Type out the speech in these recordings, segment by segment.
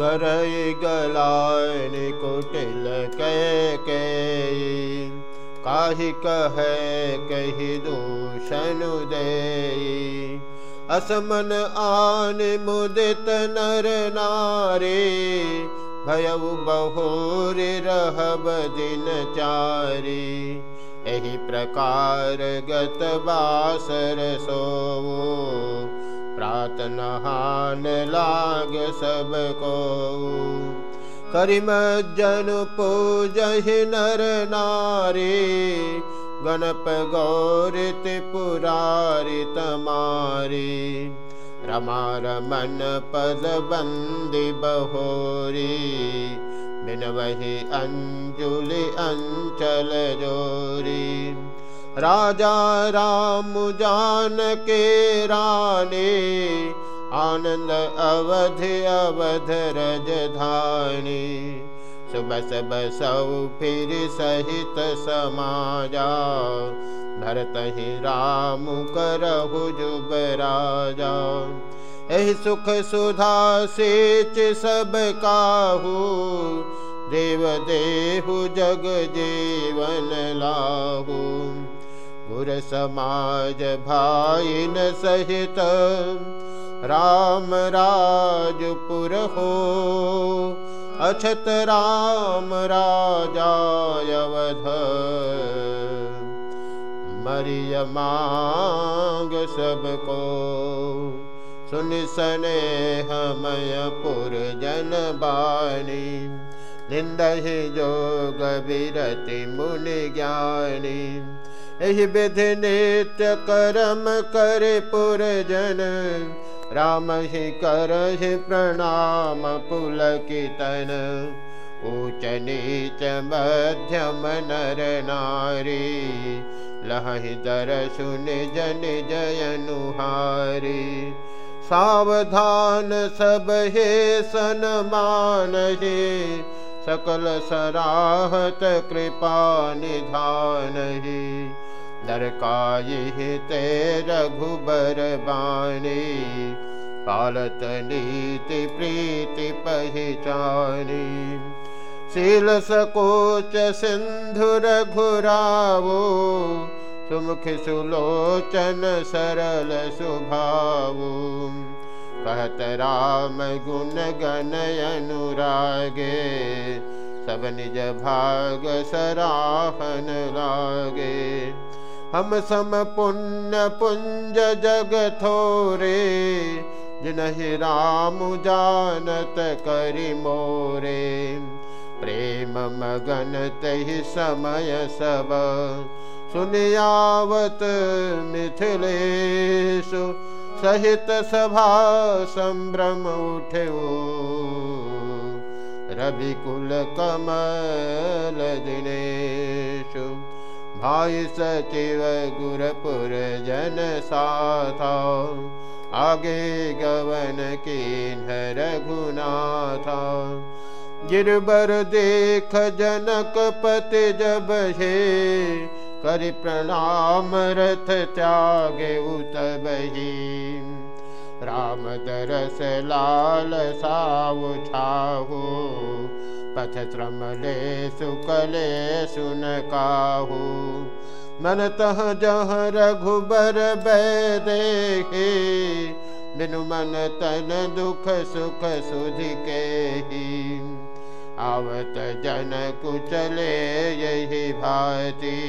गरई गलाय कुटिल के काहि कहे कही दूषण दे असमन आन मुदित नर नारे। चारी। एहि प्रकार गत बासर सो प्रातनहान लाग सब को करिमज्जन पूजहि नर नारी गणप गौरित पुरारि तमारी रमा रमन पद बंदी बहोरी बिन वही अंजुलि अंचल जोरी राजा राम जान के रानी, आनंद अवध अवध रजधानी। सुबस बसौ फिर सहित समाजा, भरत ही राम करहु जुब राजा। एहि सुख सुधा सेच सब काहू, देव देहु जग जीवन लाहू। गुर समाज भाइन सहित राम राजपुर हो। अछत राम राजायवध मरिय मांग सबको। सुन सने हमयपुर जन बानी निंदहि जोग विरति मुनि ज्ञानी। एहि विधि नित्य करम कर पुर जन राम ही करहि प्रणाम पुल कीर्तन ऊच नीच मध्यम नर नारी लहि दर सुन जन सावधान सब हे सन मान हे सकल सराहत कृपा निधान ही दरकाई ते रघुबर बाणी पालत नीति प्रीति पहचानी। शील सकोच सिंधु रघुरावो सुमुख सुलोचन सरल सुभावो। कहत राम गुण गण अनुरागे सब निज भाग सराहन लागे हम सम पुण्य पुंज जग थोरे जिनहि राम जानत करि मोरे। प्रेम मगन तहि समय सब सुनियावत मिथिलेशु सहित सभा संभ्रम उठो रविकुल कमल दिनेशु भाई सचिव गुरपुर जन साथा। आगे गवन के की रघुनाथा। गिरबर देख जनक पति जब हे, कर प्रणाम रथ त्यागे उतबही राम दरस लाल सावु छाहू पथ श्रमले सुकले सुन काहू मन तह जह रघुबर बैदे बिनु मन तन दुख सुख सुधि के ही। आवत जन कुचले यही भाती,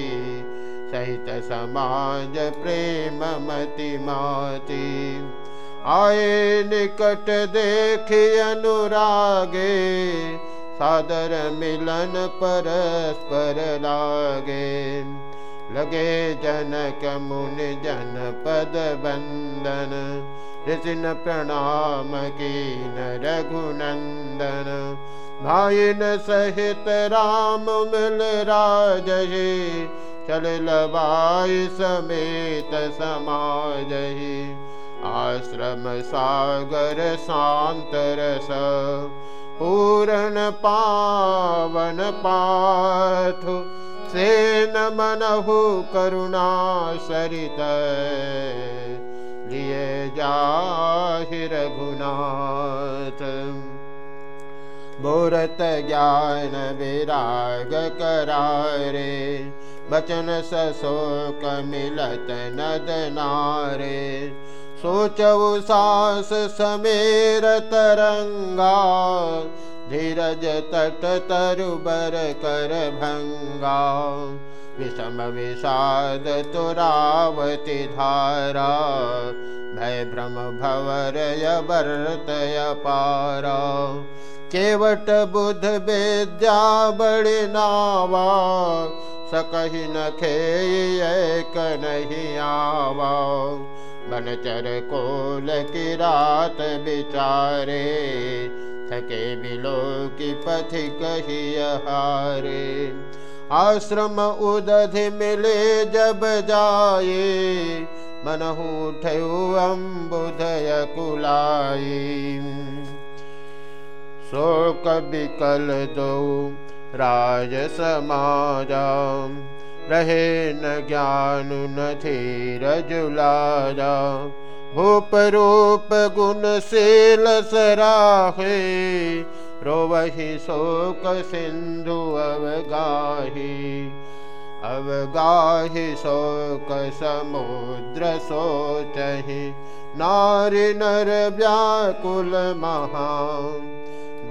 सहित समाज प्रेम मति माती। आए निकट देख अनुरागे सादर मिलन परस्पर लागे। लगे जनक मुनि जन पद बंदन। ऋषिन प्रणाम की न रघुनंदन भाई न सहित राम मिल राज चल समेत समाज आश्रम सागर शांतरस पूरण पावन पाथु, सेन मनहु करुणा सरित, लिए जाहि रघुनाथ। बोरत ज्ञान विराग करारे, बचन सशोक मिलत नद नारे। सोचौ सास समेर तरंगा धीरज तट तरुबर कर भंगा। विषम विषाद तुरावती धारा। भय भ्रम भवरय वर्तय पारा। केवट बुध विद्या बड़ि नावा। सकहि न खे नहीं आवा। बनचर कोल की रात बिचारे। थके बिलो की पथि कही हारे। आश्रम उदधि मिले जब जाए, मनहु ठयु अम्बुधय कुलाई शोक विकल दो राज समाजा, रहे न ज्ञान न धीरज लाजा। भूप रूप गुण शील सराहे रोवहि शोक सिंधु अवगाही अवगाहि शोक समुद्र सोचहि नारि नर व्याकुल महा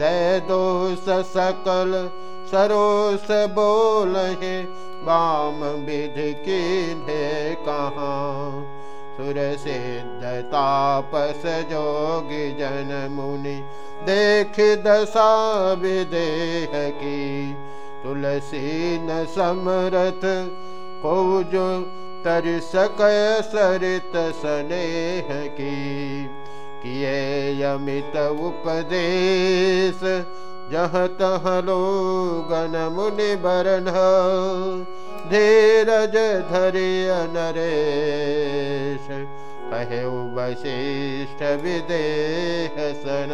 दे दोष सकल सरोस बोलहि वाम विधि की कहाँ सुर सिद्ध तापस जोगी जन मुनि देख दशा विदेह की तुलसी न समरथ को जो तर सक सरित स्नेह की किए यमित उपदेश जह तह लोगन मुनि बरन धीरज धरिय नरेश कहे वशिष्ठ विदेह सन